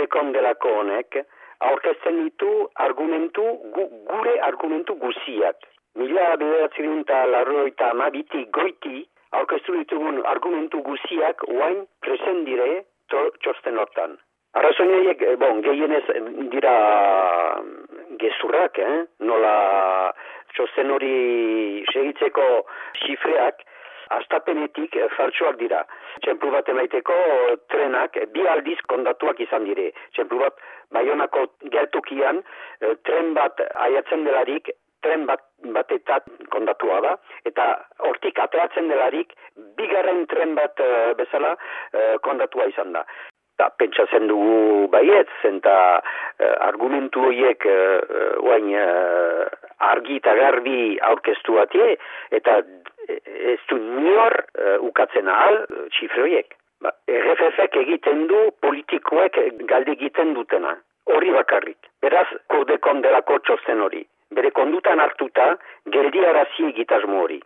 kurdekon delako honek, aurkezten ditu argumentu, gu, gure argumentu guziak. Mila bederatzen eta larroita amabitik goiti, aurkeztu ditugun argumentu guziak oain presen dire txosten hortan. Arrazoi horiek, eh, bon, gehienez eh, dira gezurrak, eh? nola txosten hori segitzeko xifreak, astapenetik eh, faltsuak dira. Txemplu bat emaiteko trenak bi aldiz kondatuak izan dire. Txemplu bat baionako gertukian tren bat aiatzen delarik tren bat batetat kondatua da, eta hortik ateatzen delarik, bigarren tren bat uh, bezala uh, kondatua izan da. Da, pentsatzen dugu baiet, zenta uh, argumentu horiek uh, uh, argi eta garbi aurkeztu batie, eta ez du nior uh, ukatzen ahal txifre horiek. Ba, RFF egiten du politikoek galde egiten dutena. Hori bakarrik. Beraz, kurdekon delako txosten hori bere kondutan hartuta, geldiarazi egitasmo hori.